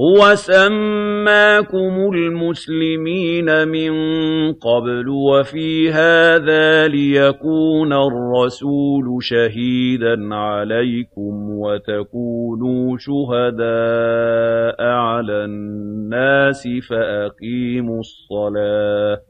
هُوَ سَمَّاكُمُ الْمُسْلِمِينَ مِن قَبْلُ وَفِي هَٰذَا لِيَكُونَ الرَّسُولُ شَهِيدًا عَلَيْكُمْ وَتَكُونُوا شُهَدَاءَ عَلَى النَّاسِ فَأَقِيمُوا الصَّلَاةَ